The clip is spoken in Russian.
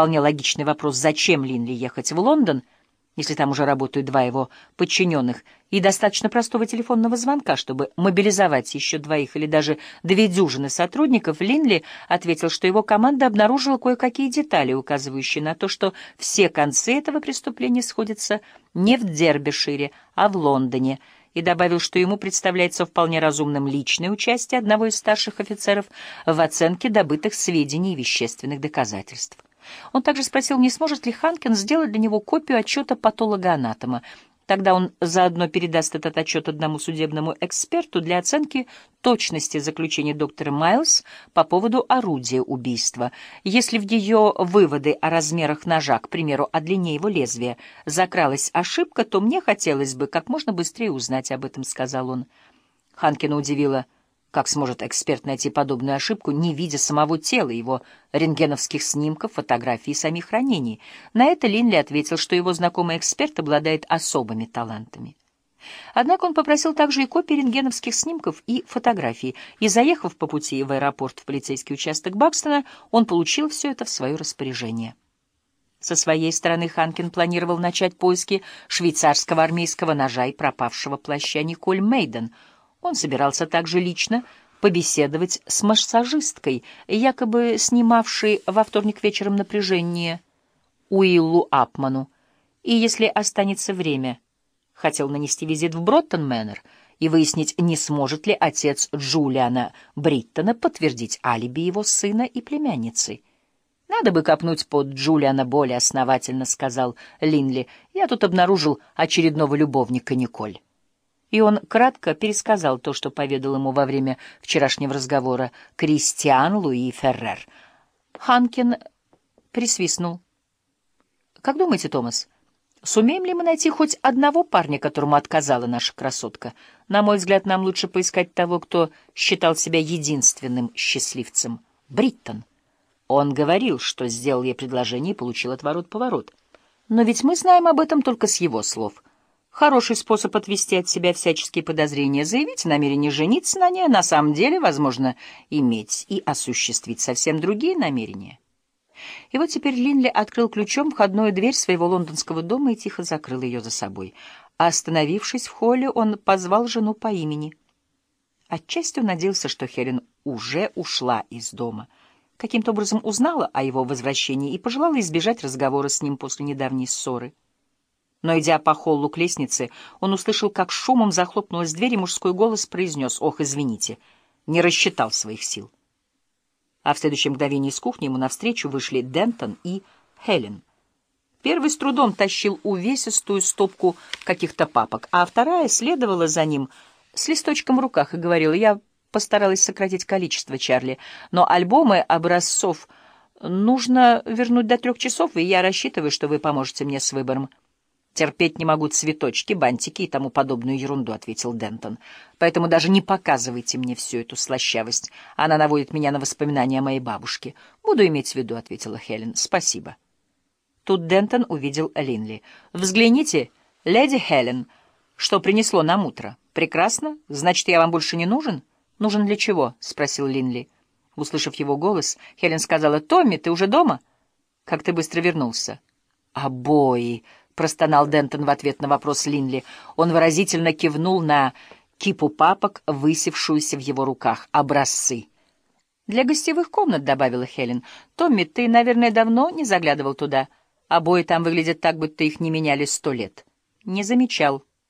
вполне логичный вопрос, зачем Линли ехать в Лондон, если там уже работают два его подчиненных, и достаточно простого телефонного звонка, чтобы мобилизовать еще двоих или даже две дюжины сотрудников, Линли ответил, что его команда обнаружила кое-какие детали, указывающие на то, что все концы этого преступления сходятся не в Дербишире, а в Лондоне — и добавил, что ему представляется вполне разумным личное участие одного из старших офицеров в оценке добытых сведений и вещественных доказательств. Он также спросил, не сможет ли Ханкин сделать для него копию отчета патолога-анатома, Тогда он заодно передаст этот отчет одному судебному эксперту для оценки точности заключения доктора Майлз по поводу орудия убийства. Если в ее выводы о размерах ножа, к примеру, о длине его лезвия, закралась ошибка, то мне хотелось бы как можно быстрее узнать об этом, — сказал он. Ханкина удивила — как сможет эксперт найти подобную ошибку, не видя самого тела, его рентгеновских снимков, фотографий и самих ранений? На это Линли ответил, что его знакомый эксперт обладает особыми талантами. Однако он попросил также и копии рентгеновских снимков и фотографий, и, заехав по пути в аэропорт в полицейский участок Бакстона, он получил все это в свое распоряжение. Со своей стороны Ханкин планировал начать поиски швейцарского армейского ножа и пропавшего плаща Николь Мейден — он собирался также лично побеседовать с массажисткой, якобы снимавшей во вторник вечером напряжение Уиллу Апману, и, если останется время, хотел нанести визит в Броттон-Мэннер и выяснить, не сможет ли отец Джулиана Бриттона подтвердить алиби его сына и племянницы. «Надо бы копнуть под Джулиана более основательно», — сказал Линли. «Я тут обнаружил очередного любовника Николь» и он кратко пересказал то, что поведал ему во время вчерашнего разговора Кристиан Луи Феррер. Ханкин присвистнул. «Как думаете, Томас, сумеем ли мы найти хоть одного парня, которому отказала наша красотка? На мой взгляд, нам лучше поискать того, кто считал себя единственным счастливцем. Бриттон. Он говорил, что сделал ей предложение и получил отворот-поворот. Но ведь мы знаем об этом только с его слов». Хороший способ отвести от себя всяческие подозрения, заявить намерение жениться на ней, а на самом деле, возможно, иметь и осуществить совсем другие намерения. И вот теперь Линли открыл ключом входную дверь своего лондонского дома и тихо закрыл ее за собой. Остановившись в холле, он позвал жену по имени. Отчасти он надеялся, что Хелен уже ушла из дома, каким-то образом узнала о его возвращении и пожелала избежать разговора с ним после недавней ссоры. Но, идя по холлу к лестнице, он услышал, как шумом захлопнулась дверь, и мужской голос произнес «Ох, извините, не рассчитал своих сил». А в следующем мгновении из кухни ему навстречу вышли Дентон и Хелен. Первый с трудом тащил увесистую стопку каких-то папок, а вторая следовала за ним с листочком в руках и говорила «Я постаралась сократить количество, Чарли, но альбомы образцов нужно вернуть до трех часов, и я рассчитываю, что вы поможете мне с выбором». «Терпеть не могу цветочки, бантики и тому подобную ерунду», — ответил Дентон. «Поэтому даже не показывайте мне всю эту слащавость. Она наводит меня на воспоминания о моей бабушке. Буду иметь в виду», — ответила Хелен. «Спасибо». Тут Дентон увидел Линли. «Взгляните, леди Хелен, что принесло нам утро. Прекрасно. Значит, я вам больше не нужен?» «Нужен для чего?» — спросил Линли. Услышав его голос, Хелен сказала, «Томми, ты уже дома?» «Как ты быстро вернулся?» «Обои!» Простонал Дентон в ответ на вопрос Линли. Он выразительно кивнул на кипу папок, высевшуюся в его руках. Образцы. «Для гостевых комнат», — добавила Хелен. «Томми, ты, наверное, давно не заглядывал туда. Обои там выглядят так, будто их не меняли сто лет». «Не замечал»,